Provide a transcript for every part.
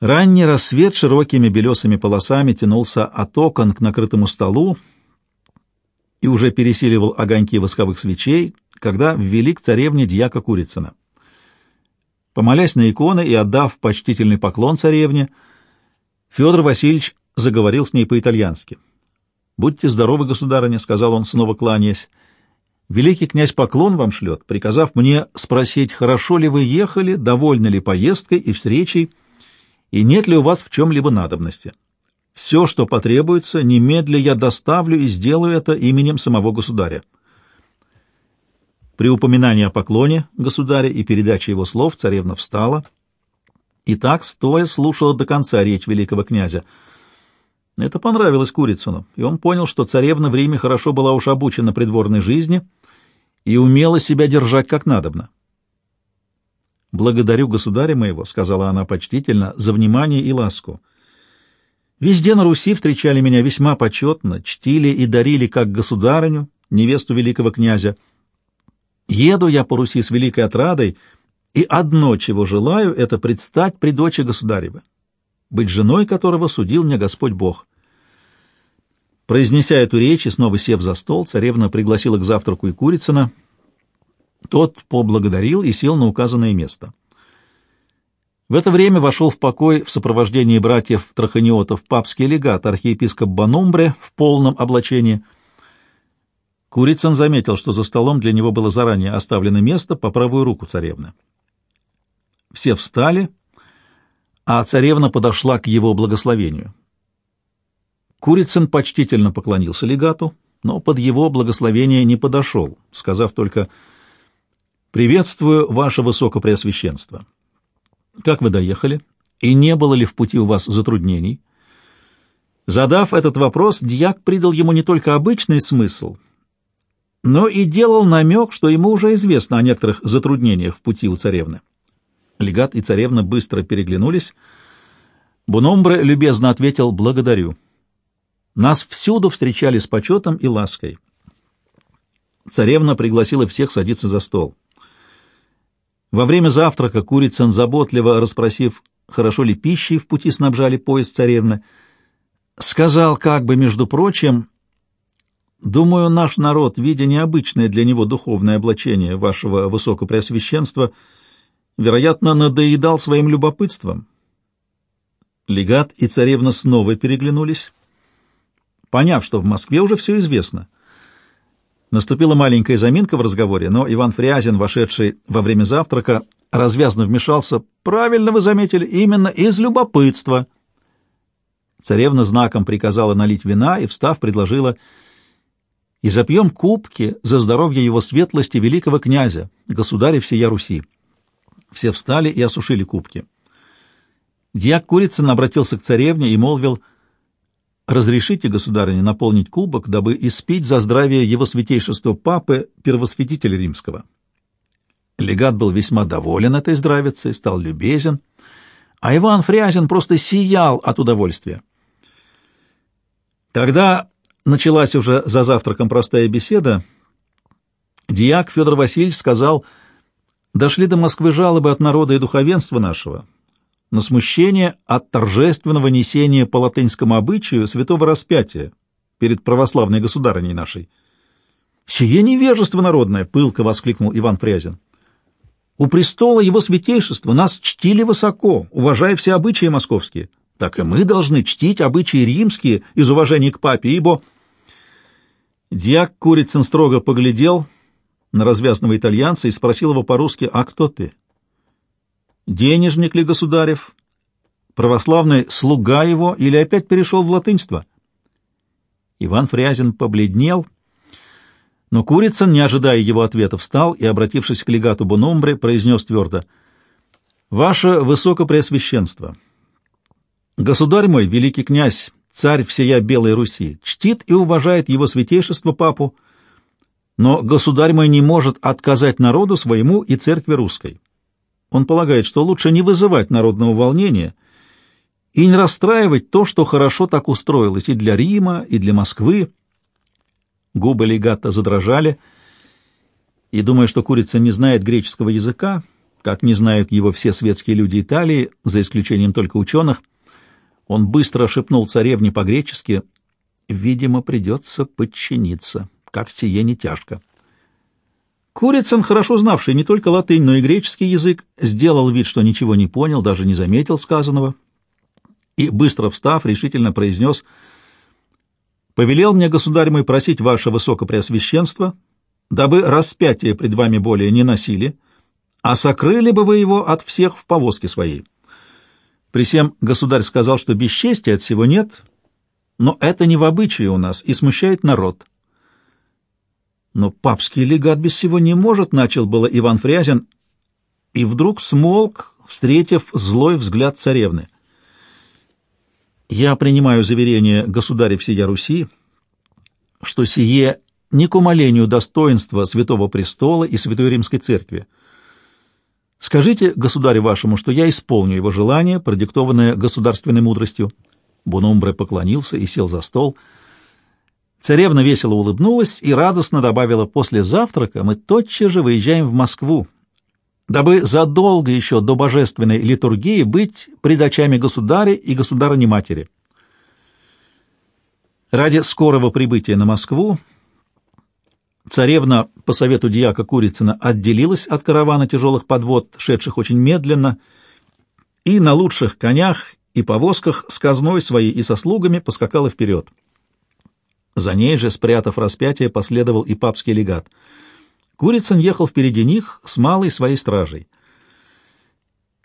Ранний рассвет широкими белесыми полосами тянулся от окон к накрытому столу и уже пересиливал огоньки восковых свечей, когда ввели к царевне дьяка Курицына. Помолясь на иконы и отдав почтительный поклон царевне, Федор Васильевич заговорил с ней по-итальянски. «Будьте здоровы, государыня», — сказал он, снова кланяясь. «Великий князь поклон вам шлет, приказав мне спросить, хорошо ли вы ехали, довольны ли поездкой и встречей, и нет ли у вас в чем-либо надобности. Все, что потребуется, немедля я доставлю и сделаю это именем самого государя. При упоминании о поклоне государя и передаче его слов царевна встала и так, стоя, слушала до конца речь великого князя. Это понравилось Курицыну, и он понял, что царевна в Риме хорошо была уж обучена придворной жизни и умела себя держать как надобно. «Благодарю государя моего», — сказала она почтительно, — «за внимание и ласку. Везде на Руси встречали меня весьма почетно, чтили и дарили как государыню, невесту великого князя. Еду я по Руси с великой отрадой, и одно, чего желаю, это предстать при дочи государева, быть женой которого судил мне Господь Бог». Произнеся эту речь и снова сев за стол, царевна пригласила к завтраку и Курицына — тот поблагодарил и сел на указанное место. В это время вошел в покой в сопровождении братьев Траханиотов папский легат, архиепископ Банумбре в полном облачении. Курицын заметил, что за столом для него было заранее оставлено место по правую руку царевны. Все встали, а царевна подошла к его благословению. Курицын почтительно поклонился легату, но под его благословение не подошел, сказав только «Приветствую, ваше высокопреосвященство. Как вы доехали? И не было ли в пути у вас затруднений?» Задав этот вопрос, дьяк придал ему не только обычный смысл, но и делал намек, что ему уже известно о некоторых затруднениях в пути у царевны. Легат и царевна быстро переглянулись. Буномбре любезно ответил «благодарю». Нас всюду встречали с почетом и лаской. Царевна пригласила всех садиться за стол. Во время завтрака Курицын, заботливо расспросив, хорошо ли пищей в пути снабжали поезд царевны, сказал как бы, между прочим, «Думаю, наш народ, видя необычное для него духовное облачение вашего высокопреосвященства, вероятно, надоедал своим любопытством». Легат и царевна снова переглянулись, поняв, что в Москве уже все известно — Наступила маленькая заминка в разговоре, но Иван Фрязин, вошедший во время завтрака, развязно вмешался. «Правильно вы заметили, именно из любопытства». Царевна знаком приказала налить вина и, встав, предложила «И запьем кубки за здоровье его светлости великого князя, государя всея Руси». Все встали и осушили кубки. Дьяк Курицын обратился к царевне и молвил — Разрешите, государыне, наполнить кубок, дабы испить за здравие его святейшества Папы, первосвятителя римского. Легат был весьма доволен этой здравицей, стал любезен, а Иван Фрязин просто сиял от удовольствия. Когда началась уже за завтраком простая беседа, диак Федор Васильевич сказал, «Дошли до Москвы жалобы от народа и духовенства нашего, на смущение от торжественного несения по латынскому обычаю святого распятия перед православной государыней нашей. «Сие невежество народное!» — пылко воскликнул Иван Фрязин. «У престола его святейшества нас чтили высоко, уважая все обычаи московские. Так и мы должны чтить обычаи римские из уважения к папе, ибо...» Дьяк Курицын строго поглядел на развязного итальянца и спросил его по-русски «А кто ты?» Денежник ли государев, православный слуга его или опять перешел в латынство? Иван Фрязин побледнел, но Курицын, не ожидая его ответа, встал и, обратившись к легату Бономбре, произнес твердо, «Ваше Высокопреосвященство, государь мой, великий князь, царь всея Белой Руси, чтит и уважает его святейшество папу, но государь мой не может отказать народу своему и церкви русской. Он полагает, что лучше не вызывать народного волнения и не расстраивать то, что хорошо так устроилось и для Рима, и для Москвы. Губы легата задрожали, и, думая, что курица не знает греческого языка, как не знают его все светские люди Италии, за исключением только ученых. Он быстро шепнул царевне по-гречески «Видимо, придется подчиниться, как сие не тяжко». Курицын, хорошо знавший не только латынь, но и греческий язык, сделал вид, что ничего не понял, даже не заметил сказанного, и, быстро встав, решительно произнес «Повелел мне, государь мой, просить ваше высокопреосвященство, дабы распятие пред вами более не носили, а сокрыли бы вы его от всех в повозке своей». При всем государь сказал, что бесчестия от всего нет, но это не в обычае у нас и смущает народ. Но папский легат без всего не может, начал было Иван Фрязин, и вдруг смолк, встретив злой взгляд царевны. Я принимаю заверение государя всея Руси, что сие не к умолению достоинства Святого Престола и Святой Римской Церкви. Скажите государю вашему, что я исполню его желание, продиктованное государственной мудростью. Бунумбре поклонился и сел за стол. Царевна весело улыбнулась и радостно добавила, «После завтрака мы тотчас же выезжаем в Москву, дабы задолго еще до божественной литургии быть предачами государя и государыни-матери». Ради скорого прибытия на Москву царевна по совету дьяка Курицына отделилась от каравана тяжелых подвод, шедших очень медленно, и на лучших конях и повозках с казной своей и со слугами поскакала вперед. За ней же, спрятав распятие, последовал и папский легат. Курицын ехал впереди них с малой своей стражей.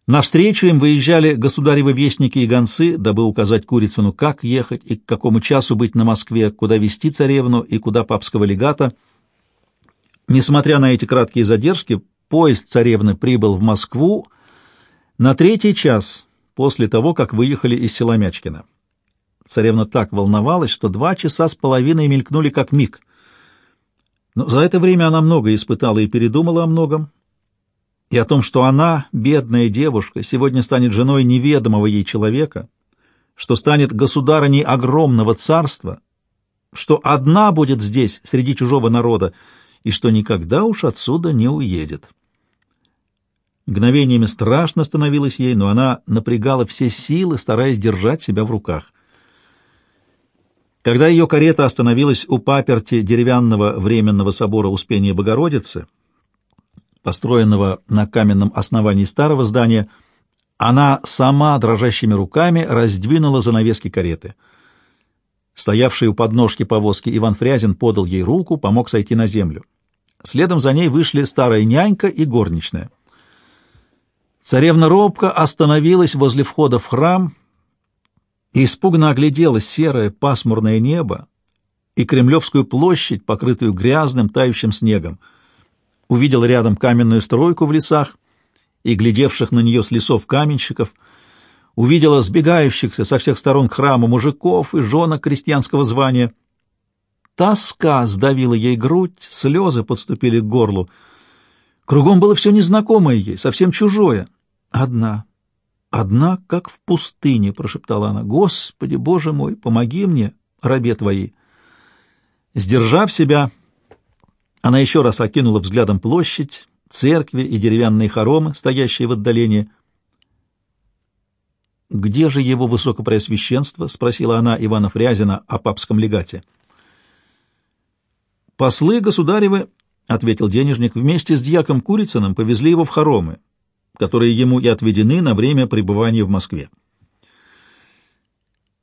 Навстречу им выезжали государевы вестники и гонцы, дабы указать Курицыну, как ехать и к какому часу быть на Москве, куда вести царевну и куда папского легата. Несмотря на эти краткие задержки, поезд царевны прибыл в Москву на третий час после того, как выехали из села Мячкина. Царевна так волновалась, что два часа с половиной мелькнули как миг. Но за это время она много испытала и передумала о многом. И о том, что она, бедная девушка, сегодня станет женой неведомого ей человека, что станет государыней огромного царства, что одна будет здесь, среди чужого народа, и что никогда уж отсюда не уедет. Мгновениями страшно становилось ей, но она напрягала все силы, стараясь держать себя в руках. Когда ее карета остановилась у паперти деревянного временного собора Успения Богородицы, построенного на каменном основании старого здания, она сама дрожащими руками раздвинула занавески кареты. Стоявший у подножки повозки Иван Фрязин подал ей руку, помог сойти на землю. Следом за ней вышли старая нянька и горничная. Царевна робко остановилась возле входа в храм и испуганно оглядела серое пасмурное небо и Кремлевскую площадь, покрытую грязным тающим снегом. Увидела рядом каменную стройку в лесах и глядевших на нее с лесов каменщиков, увидела сбегающихся со всех сторон к храму мужиков и женок крестьянского звания. Тоска сдавила ей грудь, слезы подступили к горлу. Кругом было все незнакомое ей, совсем чужое. Одна, одна, как в пустыне, — прошептала она. Господи, Боже мой, помоги мне, рабе твоей. Сдержав себя, она еще раз окинула взглядом площадь, церкви и деревянные хоромы, стоящие в отдалении. «Где же его высокопреосвященство?» — спросила она Ивана Фрязина о папском легате. «Послы государевы, — ответил денежник, — вместе с дьяком Курицыным повезли его в хоромы, которые ему и отведены на время пребывания в Москве.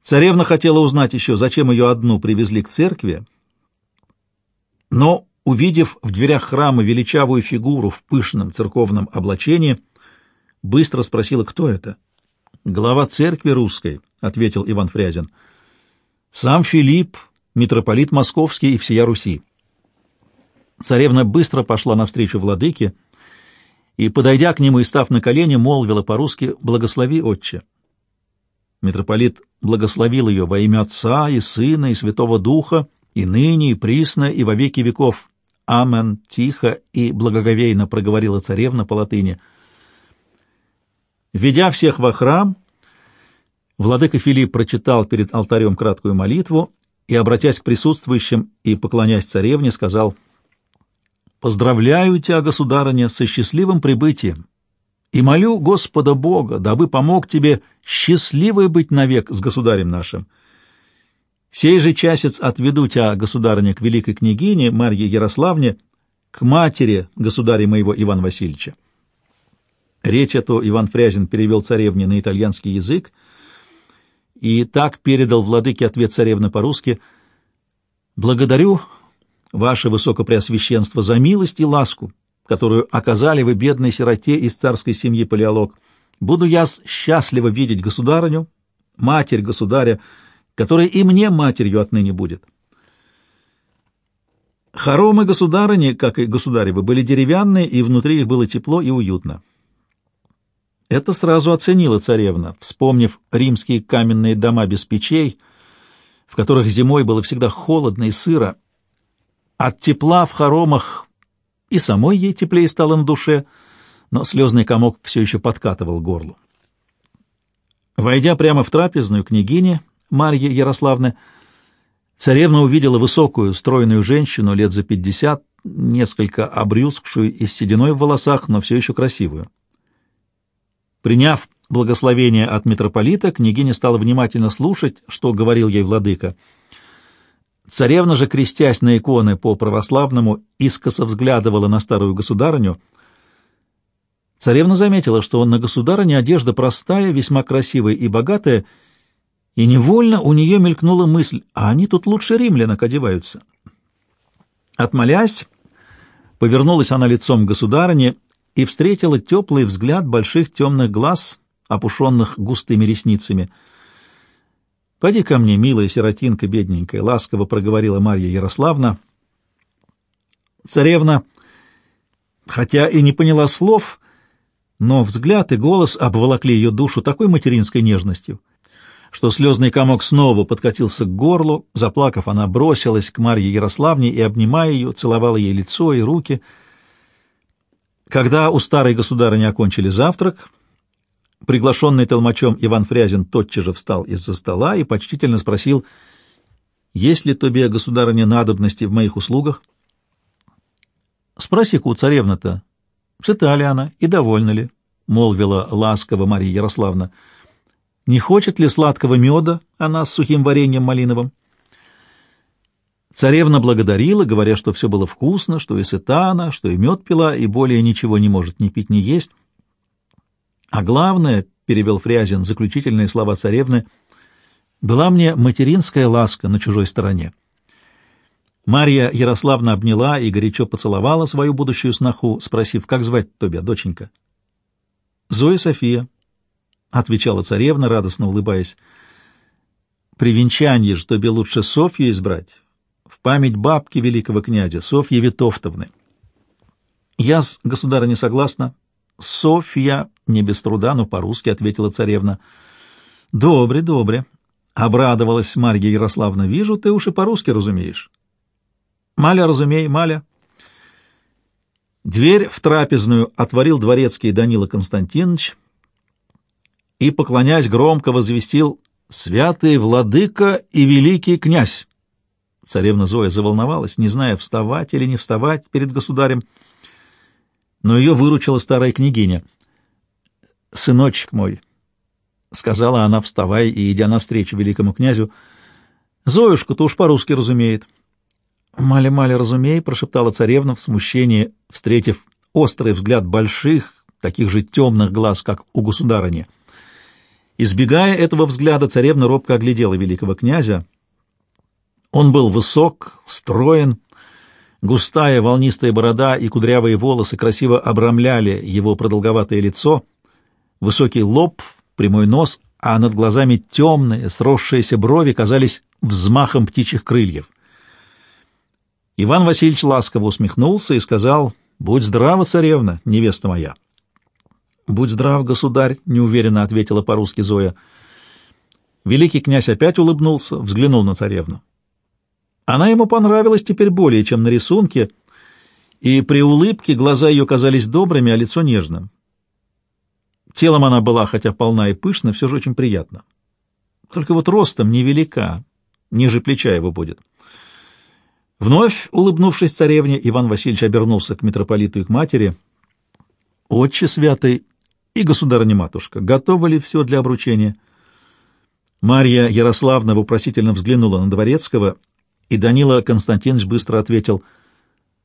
Царевна хотела узнать еще, зачем ее одну привезли к церкви, но, увидев в дверях храма величавую фигуру в пышном церковном облачении, быстро спросила, кто это. «Глава церкви русской», — ответил Иван Фрязин. «Сам Филипп, митрополит Московский и всея Руси». Царевна быстро пошла навстречу владыке, — и, подойдя к нему и став на колени, молвила по-русски «Благослови, Отче». Митрополит благословил ее во имя Отца и Сына и Святого Духа, и ныне, и присно, и во веки веков. Амен, тихо и благоговейно проговорила царевна по латыни. Ведя всех во храм, владыка Филипп прочитал перед алтарем краткую молитву и, обратясь к присутствующим и поклонясь царевне, сказал — Поздравляю тебя, государыня, со счастливым прибытием и молю Господа Бога, дабы помог тебе счастливой быть навек с государем нашим. Сей же часец отведу тебя, государыня, к великой княгине Марье Ярославне, к матери государя моего Ивана Васильевича. Речь эту Иван Фрязин перевел царевне на итальянский язык и так передал владыке ответ царевны по-русски «Благодарю, ваше высокопреосвященство, за милость и ласку, которую оказали вы бедной сироте из царской семьи Палеолог. Буду я счастливо видеть государыню, матерь государя, которая и мне матерью отныне будет. Хоромы государыни, как и государевы, были деревянные, и внутри их было тепло и уютно. Это сразу оценила царевна, вспомнив римские каменные дома без печей, в которых зимой было всегда холодно и сыро. От тепла в хоромах и самой ей теплее стало на душе, но слезный комок все еще подкатывал горло. Войдя прямо в трапезную княгине Марьи Ярославны, царевна увидела высокую, стройную женщину лет за пятьдесят, несколько обрюзгшую и с сединой в волосах, но все еще красивую. Приняв благословение от митрополита, княгиня стала внимательно слушать, что говорил ей владыка — Царевна же, крестясь на иконы по-православному, искоса взглядывала на старую государыню. Царевна заметила, что на государыне одежда простая, весьма красивая и богатая, и невольно у нее мелькнула мысль, а они тут лучше римлянок одеваются. Отмолясь, повернулась она лицом к государыне и встретила теплый взгляд больших темных глаз, опушенных густыми ресницами — «Поди ко мне, милая сиротинка бедненькая», — ласково проговорила Марья Ярославна. Царевна, хотя и не поняла слов, но взгляд и голос обволокли ее душу такой материнской нежностью, что слезный комок снова подкатился к горлу, заплакав, она бросилась к Марье Ярославне и, обнимая ее, целовала ей лицо и руки. Когда у старой государыни окончили завтрак, Приглашенный толмачом Иван Фрязин тотчас же встал из-за стола и почтительно спросил, «Есть ли тебе, государыня, надобности в моих услугах?» «Спроси-ка у царевна-то, сыта ли она и довольна ли?» — молвила ласково Марья Ярославна. «Не хочет ли сладкого меда она с сухим вареньем малиновым?» Царевна благодарила, говоря, что все было вкусно, что и сыта она, что и мед пила, и более ничего не может ни пить, ни есть. А главное, — перевел Фрязин заключительные слова царевны, — была мне материнская ласка на чужой стороне. Марья Ярославна обняла и горячо поцеловала свою будущую сноху, спросив, как звать тебя, доченька? — Зоя София, — отвечала царевна, радостно улыбаясь. — При венчании ж тебе лучше Софью избрать, в память бабки великого князя, Софьи Витовтовны. — Я, с государыня, согласна, Софья, не без труда, но по-русски ответила царевна. Добре, добре, обрадовалась Марья Ярославна. Вижу, ты уж и по-русски разумеешь. Маля, разумей, Маля. Дверь в трапезную отворил дворецкий Данила Константинович и, поклоняясь, громко возвестил «Святый владыка и великий князь!» Царевна Зоя заволновалась, не зная, вставать или не вставать перед государем, — но ее выручила старая княгиня. «Сыночек мой», — сказала она, вставая и идя навстречу великому князю, — «Зоюшка-то уж по-русски разумеет». «Маля-маля, разумей», — прошептала царевна в смущении, встретив острый взгляд больших, таких же темных глаз, как у государыни. Избегая этого взгляда, царевна робко оглядела великого князя. Он был высок, строен, Густая волнистая борода и кудрявые волосы красиво обрамляли его продолговатое лицо, высокий лоб, прямой нос, а над глазами темные, сросшиеся брови казались взмахом птичьих крыльев. Иван Васильевич ласково усмехнулся и сказал, «Будь здрава, царевна, невеста моя». «Будь здрав, государь», — неуверенно ответила по-русски Зоя. Великий князь опять улыбнулся, взглянул на царевну. Она ему понравилась теперь более, чем на рисунке, и при улыбке глаза ее казались добрыми, а лицо нежным. Телом она была, хотя полна и пышна, все же очень приятно. Только вот ростом невелика, ниже плеча его будет. Вновь, улыбнувшись царевне, Иван Васильевич обернулся к митрополиту и к матери. «Отче святый, И, государыня-матушка, готово ли все для обручения? Марья Ярославна вопросительно взглянула на Дворецкого, и Данила Константинович быстро ответил,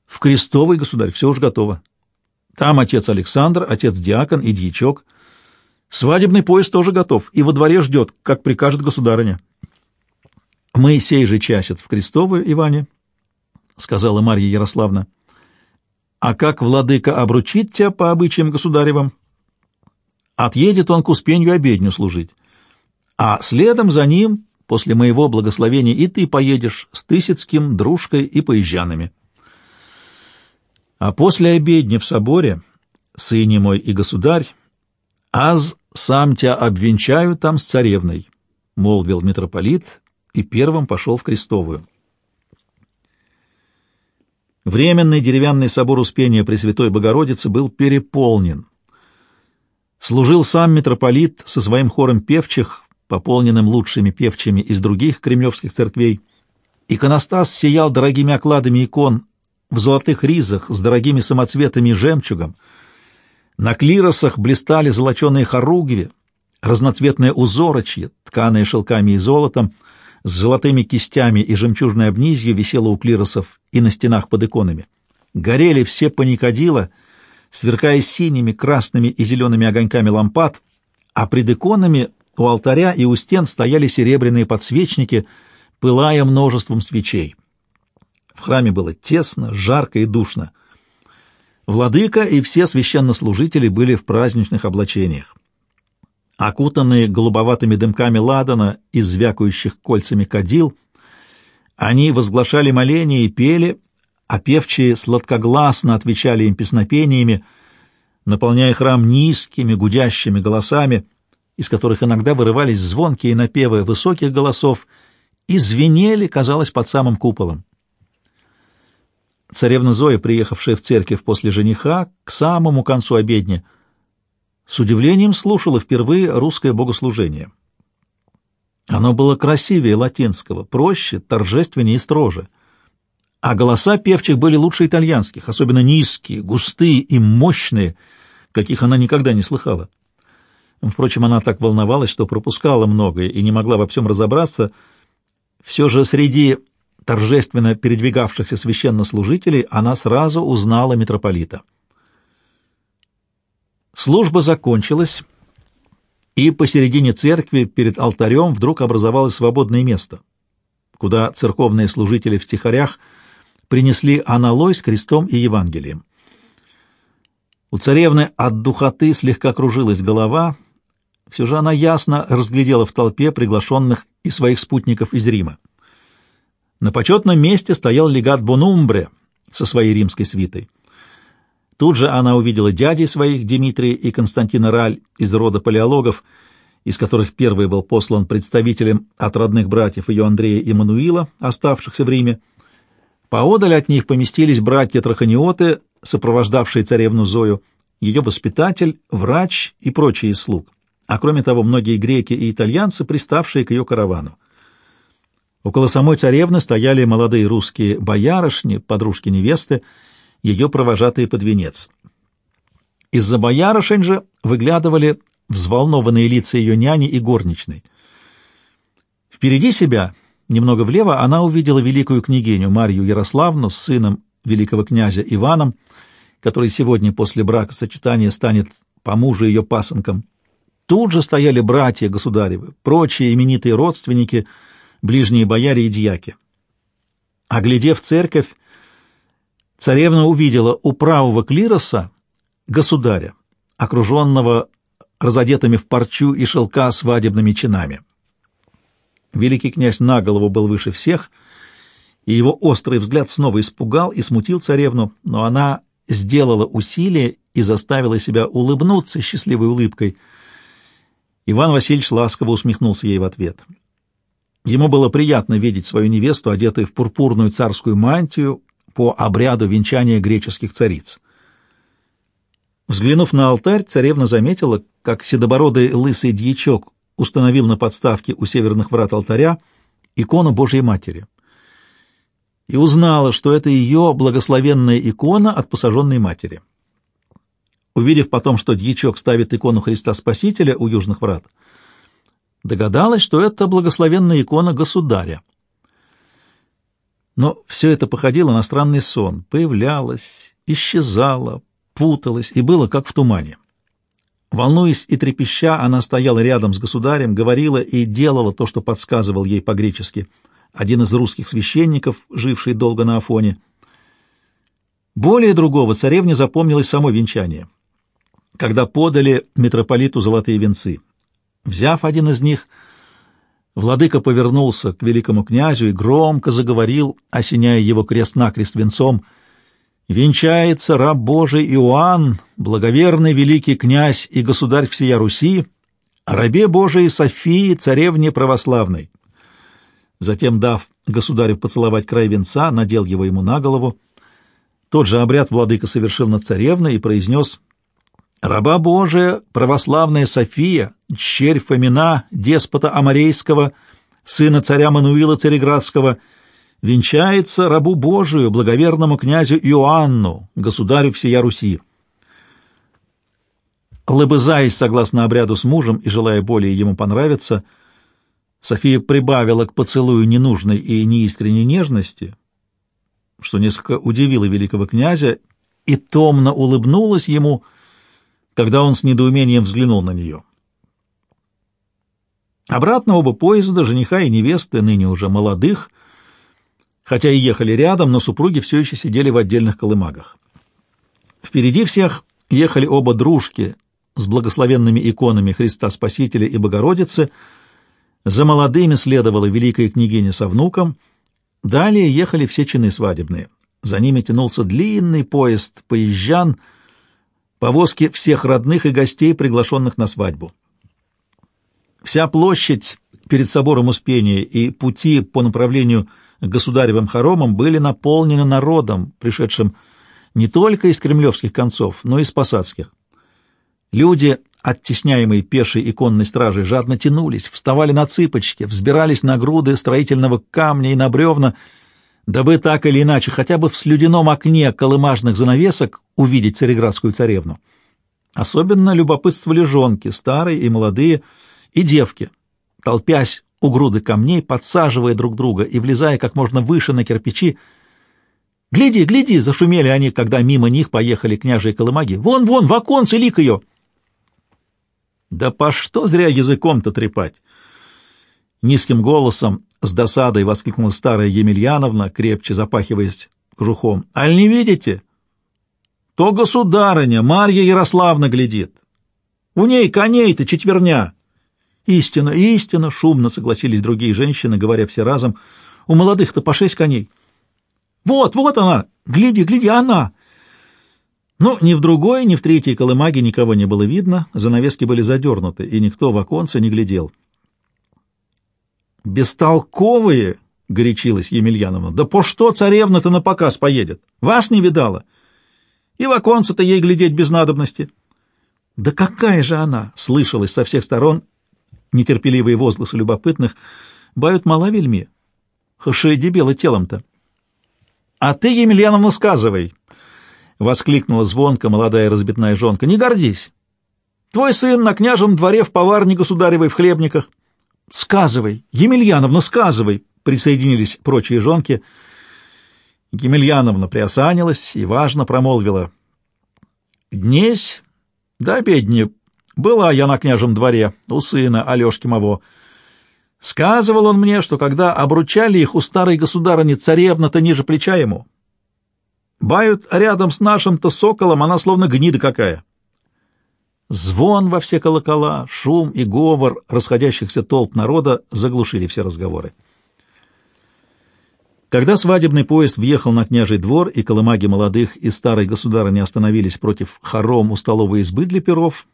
«В крестовый, государь, все уж готово. Там отец Александр, отец Диакон и дьячок. Свадебный поезд тоже готов, и во дворе ждет, как прикажет государыня». «Мы сей же часят в крестовую, Иване», — сказала Марья Ярославна. «А как владыка обручит тебя по обычаям государевым?» «Отъедет он к Успенью обедню служить, а следом за ним, после моего благословения, и ты поедешь с Тысяцким, Дружкой и Поезжанами». «А после обедни в соборе, сыне мой и государь, аз сам тебя обвенчаю там с царевной», — молвил митрополит и первым пошел в крестовую. Временный деревянный собор Успения Пресвятой Богородицы был переполнен. Служил сам митрополит со своим хором певчих, пополненным лучшими певчими из других кремлевских церквей. Иконостас сиял дорогими окладами икон в золотых ризах с дорогими самоцветами и жемчугом. На клиросах блистали золоченые хоругви, разноцветное узорочье, тканое шелками и золотом — с золотыми кистями и жемчужной обнизью висело у клиросов и на стенах под иконами. Горели все паникадила, сверкая синими, красными и зелеными огоньками лампад, а пред иконами у алтаря и у стен стояли серебряные подсвечники, пылая множеством свечей. В храме было тесно, жарко и душно. Владыка и все священнослужители были в праздничных облачениях. Окутанные голубоватыми дымками ладана и звякающих кольцами кадил, они возглашали моления и пели, а певчие сладкогласно отвечали им песнопениями, наполняя храм низкими гудящими голосами, из которых иногда вырывались звонкие напевы высоких голосов и звенели, казалось, под самым куполом. Царевна Зоя, приехавшая в церковь после жениха, к самому концу обедни — с удивлением слушала впервые русское богослужение. Оно было красивее латинского, проще, торжественнее и строже. А голоса певчих были лучше итальянских, особенно низкие, густые и мощные, каких она никогда не слыхала. Впрочем, она так волновалась, что пропускала многое и не могла во всем разобраться. Все же среди торжественно передвигавшихся священнослужителей она сразу узнала митрополита. Служба закончилась, и посередине церкви перед алтарем вдруг образовалось свободное место, куда церковные служители в стихарях принесли аналой с крестом и Евангелием. У царевны от духоты слегка кружилась голова, все же она ясно разглядела в толпе приглашенных и своих спутников из Рима. На почетном месте стоял легат Бонумбре со своей римской свитой. Тут же она увидела дядей своих, Дмитрия и Константина Раль, из рода палеологов, из которых первый был послан представителем от родных братьев ее Андрея и Мануила, оставшихся в Риме. Поодаль от них поместились братья Траханиоты, сопровождавшие царевну Зою, ее воспитатель, врач и прочие слуг, а кроме того многие греки и итальянцы, приставшие к ее каравану. Около самой царевны стояли молодые русские боярышни, подружки невесты, ее провожатые под венец. Из-за боярышень же выглядывали взволнованные лица ее няни и горничной. Впереди себя, немного влево, она увидела великую княгиню Марию Ярославну с сыном великого князя Иваном, который сегодня после бракосочетания станет по мужу ее пасынком. Тут же стояли братья государевы, прочие именитые родственники, ближние бояре и дьяки. Оглядев церковь, царевна увидела у правого клироса государя, окруженного разодетыми в парчу и шелка свадебными чинами. Великий князь на голову был выше всех, и его острый взгляд снова испугал и смутил царевну, но она сделала усилие и заставила себя улыбнуться счастливой улыбкой. Иван Васильевич ласково усмехнулся ей в ответ. Ему было приятно видеть свою невесту, одетую в пурпурную царскую мантию, по обряду венчания греческих цариц. Взглянув на алтарь, царевна заметила, как седобородый лысый дьячок установил на подставке у северных врат алтаря икону Божьей Матери и узнала, что это ее благословенная икона от посаженной матери. увидев потом, что дьячок ставит икону Христа Спасителя у южных врат, догадалась, что это благословенная икона государя. Но все это походило на странный сон, появлялось, исчезало, путалось и было как в тумане. Волнуясь и трепеща, она стояла рядом с государем, говорила и делала то, что подсказывал ей по-гречески один из русских священников, живший долго на Афоне. Более другого царевне запомнилось само венчание, когда подали митрополиту золотые венцы. Взяв один из них, владыка повернулся к великому князю и громко заговорил, осеняя его крест-накрест венцом — венчается раб Божий Иоанн, благоверный великий князь и государь всея Руси, рабе Божией Софии, царевне православной. Затем, дав государю поцеловать край венца, надел его ему на голову. Тот же обряд владыка совершил над царевной и произнес «Раба Божия, православная София, черь Фомина, деспота Амарейского, сына царя Мануила Цареградского, — венчается рабу Божию, благоверному князю Иоанну, государю всея Руси. Лобызаясь согласно обряду с мужем и желая более ему понравиться, София прибавила к поцелую ненужной и неискренней нежности, что несколько удивило великого князя, и томно улыбнулась ему, когда он с недоумением взглянул на нее. Обратно оба поезда, жениха и невесты, ныне уже молодых, Хотя и ехали рядом, но супруги все еще сидели в отдельных колымагах. Впереди всех ехали оба дружки с благословенными иконами Христа Спасителя и Богородицы. За молодыми следовала великая княгиня со внуком. Далее ехали все чины свадебные. За ними тянулся длинный поезд поезжан, повозки всех родных и гостей, приглашенных на свадьбу. Вся площадь перед собором Успения и пути по направлению государевым хоромом были наполнены народом, пришедшим не только из кремлевских концов, но и из посадских. Люди, оттесняемые пешей и конной стражей, жадно тянулись, вставали на цыпочки, взбирались на груды строительного камня и на бревна, дабы так или иначе хотя бы в слюдяном окне колымажных занавесок увидеть цареградскую царевну. Особенно любопытствовали жонки, старые и молодые, и девки, толпясь у груды камней, подсаживая друг друга и влезая как можно выше на кирпичи. «Гляди, гляди!» — зашумели они, когда мимо них поехали княжи и колымаги. «Вон, вон, в оконце лик ее!» «Да по что зря языком-то трепать?» Низким голосом с досадой воскликнула старая Емельяновна, крепче запахиваясь кожухом. «Аль не видите? То государыня, Марья Ярославна глядит. У ней коней-то четверня!» «Истина, истина!» — шумно согласились другие женщины, говоря все разом. «У молодых-то по шесть коней». «Вот, вот она! Гляди, гляди, она!» Но ни в другой, ни в третьей колымаге никого не было видно, занавески были задернуты, и никто в оконце не глядел. «Бестолковые!» — горячилась Емельяновна. «Да по что царевна-то на показ поедет? Вас не видала? И в оконце-то ей глядеть без надобности». «Да какая же она!» — слышалась со всех сторон нетерпеливые возгласы любопытных, бают мала вельми. Хаши дебела телом-то. — А ты, Емельяновна, сказывай! — воскликнула звонко молодая разбитная жонка. — Не гордись! Твой сын на княжем дворе в поварне государевой в хлебниках. — Сказывай! Емельяновна, сказывай! — присоединились прочие жонки. Емельяновна приосанилась и важно промолвила. — Днесь, да бедне, была я на княжем дворе у сына Алешки моего. Сказывал он мне, что когда обручали их у старой государыни царевна-то ниже плеча ему. Бают рядом с нашим-то соколом, она словно гнида какая. Звон во все колокола, шум и говор расходящихся толп народа заглушили все разговоры. Когда свадебный поезд въехал на княжий двор, и колымаги молодых и старой государыни остановились против хором у столовой избы для перов,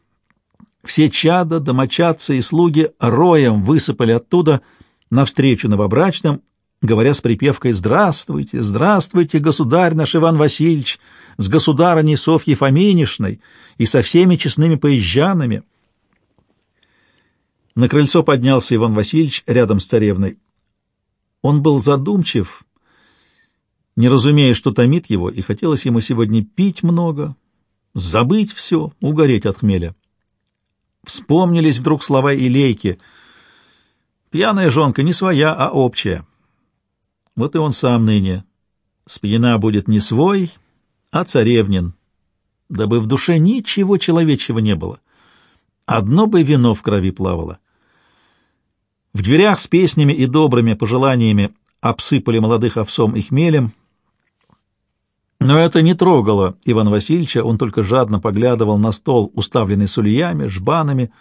все чада, домочадцы и слуги роем высыпали оттуда навстречу новобрачным, говоря с припевкой «Здравствуйте, здравствуйте, государь наш Иван Васильевич, с государыней Софьей Фоминишной и со всеми честными поезжанами». На крыльцо поднялся Иван Васильевич рядом с царевной. Он был задумчив, не разумея, что томит его, и хотелось ему сегодня пить много, забыть все, угореть от хмеля. Вспомнились вдруг слова Илейки. «Пьяная жонка не своя, а общая». Вот и он сам ныне. Спьяна будет не свой, а царевнин, дабы в душе ничего человечего не было. Одно бы вино в крови плавало. В дверях с песнями и добрыми пожеланиями обсыпали молодых овсом и хмелем. Но это не трогало Иван Васильевича, он только жадно поглядывал на стол, уставленный сульями, жбанами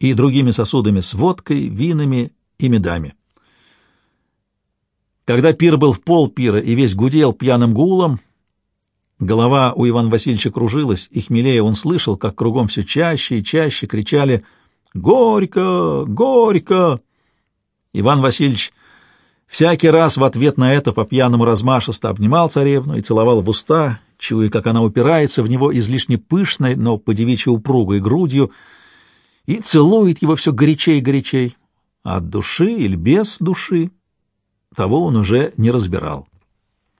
и другими сосудами с водкой, винами и медами. Когда пир был в пол пира и весь гудел пьяным гулом, голова у Ивана Васильевича кружилась, и хмелея он слышал, как кругом все чаще и чаще кричали «Горько! Горько!» Иван Васильевич всякий раз в ответ на это по пьяному размашисто обнимал царевну и целовал в уста, чуя, как она упирается в него излишне пышной, но подевичьи упругой грудью, и целует его все горячей и горячей, от души или без души, того он уже не разбирал.